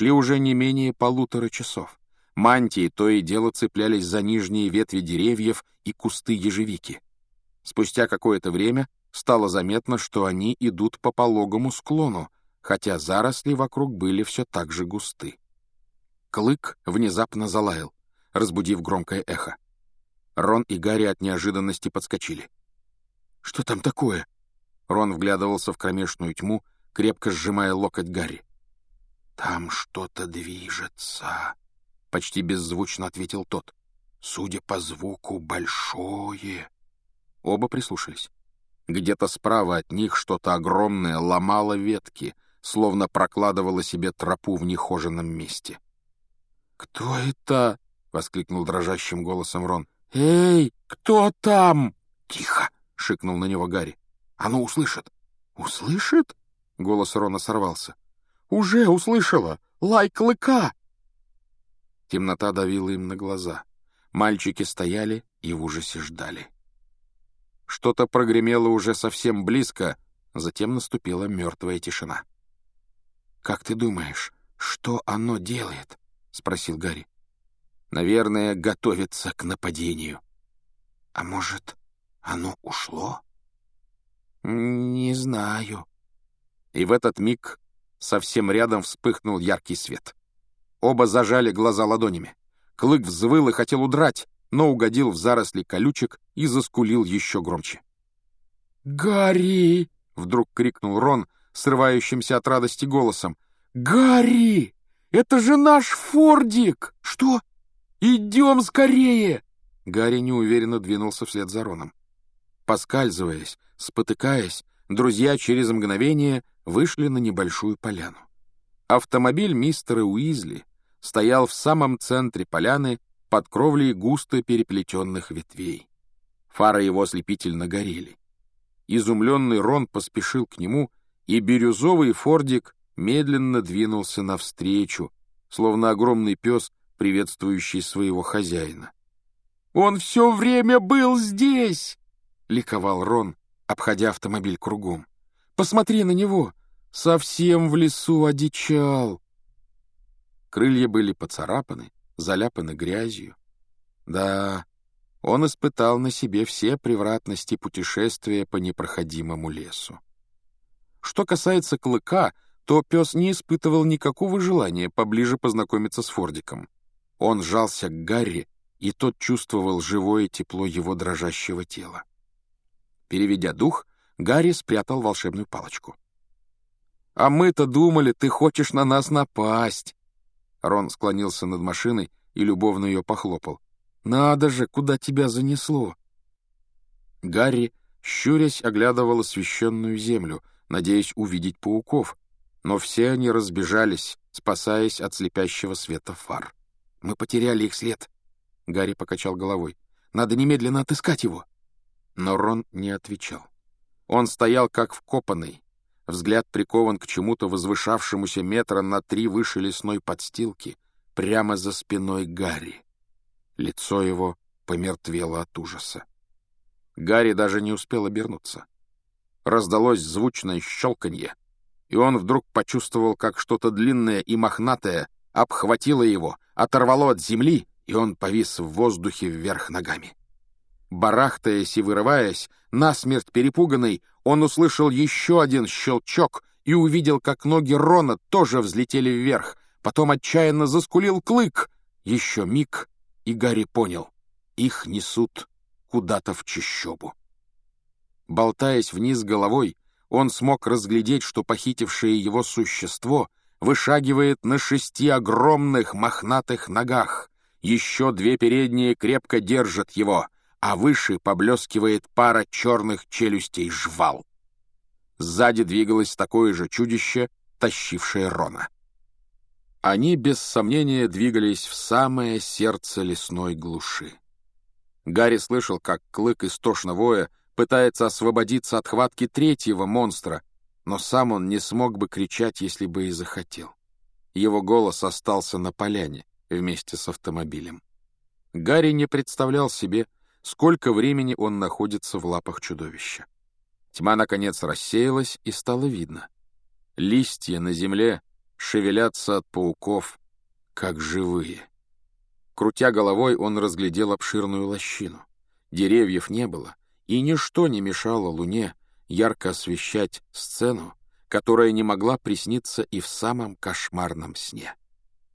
Шли уже не менее полутора часов. Мантии то и дело цеплялись за нижние ветви деревьев и кусты ежевики. Спустя какое-то время стало заметно, что они идут по пологому склону, хотя заросли вокруг были все так же густы. Клык внезапно залаял, разбудив громкое эхо. Рон и Гарри от неожиданности подскочили. «Что там такое?» Рон вглядывался в кромешную тьму, крепко сжимая локоть Гарри. «Там что-то движется», — почти беззвучно ответил тот. «Судя по звуку, большое». Оба прислушались. Где-то справа от них что-то огромное ломало ветки, словно прокладывало себе тропу в нехоженном месте. «Кто это?» — воскликнул дрожащим голосом Рон. «Эй, кто там?» «Тихо!» — шикнул на него Гарри. «Оно услышит». «Услышит?» — голос Рона сорвался. «Уже услышала! Лай клыка!» Темнота давила им на глаза. Мальчики стояли и в ужасе ждали. Что-то прогремело уже совсем близко, затем наступила мертвая тишина. «Как ты думаешь, что оно делает?» — спросил Гарри. «Наверное, готовится к нападению». «А может, оно ушло?» «Не знаю». И в этот миг совсем рядом вспыхнул яркий свет. Оба зажали глаза ладонями. Клык взвыл и хотел удрать, но угодил в заросли колючек и заскулил еще громче. «Гарри!» — вдруг крикнул Рон, срывающимся от радости голосом. «Гарри! Это же наш Фордик! Что? Идем скорее!» Гарри неуверенно двинулся вслед за Роном. Поскальзываясь, спотыкаясь, друзья через мгновение вышли на небольшую поляну. Автомобиль мистера Уизли стоял в самом центре поляны под кровлей густо переплетенных ветвей. Фары его ослепительно горели. Изумленный Рон поспешил к нему, и бирюзовый фордик медленно двинулся навстречу, словно огромный пес, приветствующий своего хозяина. «Он все время был здесь!» — ликовал Рон, обходя автомобиль кругом. «Посмотри на него! Совсем в лесу одичал!» Крылья были поцарапаны, заляпаны грязью. Да, он испытал на себе все превратности путешествия по непроходимому лесу. Что касается клыка, то пес не испытывал никакого желания поближе познакомиться с Фордиком. Он жался к Гарри, и тот чувствовал живое тепло его дрожащего тела. Переведя дух, Гарри спрятал волшебную палочку. «А мы-то думали, ты хочешь на нас напасть!» Рон склонился над машиной и любовно ее похлопал. «Надо же, куда тебя занесло!» Гарри, щурясь, оглядывал освещенную землю, надеясь увидеть пауков, но все они разбежались, спасаясь от слепящего света фар. «Мы потеряли их след!» Гарри покачал головой. «Надо немедленно отыскать его!» Но Рон не отвечал. Он стоял как вкопанный, Взгляд прикован к чему-то возвышавшемуся метра на три выше лесной подстилки, прямо за спиной Гарри. Лицо его помертвело от ужаса. Гарри даже не успел обернуться. Раздалось звучное щелканье, и он вдруг почувствовал, как что-то длинное и мохнатое обхватило его, оторвало от земли, и он повис в воздухе вверх ногами. Барахтаясь и вырываясь, насмерть перепуганный, он услышал еще один щелчок и увидел, как ноги Рона тоже взлетели вверх. Потом отчаянно заскулил клык. Еще миг, и Гарри понял — их несут куда-то в чащобу. Болтаясь вниз головой, он смог разглядеть, что похитившее его существо вышагивает на шести огромных мохнатых ногах. Еще две передние крепко держат его — а выше поблескивает пара черных челюстей жвал. Сзади двигалось такое же чудище, тащившее Рона. Они, без сомнения, двигались в самое сердце лесной глуши. Гарри слышал, как клык истошно воя пытается освободиться от хватки третьего монстра, но сам он не смог бы кричать, если бы и захотел. Его голос остался на поляне вместе с автомобилем. Гарри не представлял себе, сколько времени он находится в лапах чудовища. Тьма, наконец, рассеялась, и стало видно. Листья на земле, шевелятся от пауков, как живые. Крутя головой, он разглядел обширную лощину. Деревьев не было, и ничто не мешало луне ярко освещать сцену, которая не могла присниться и в самом кошмарном сне.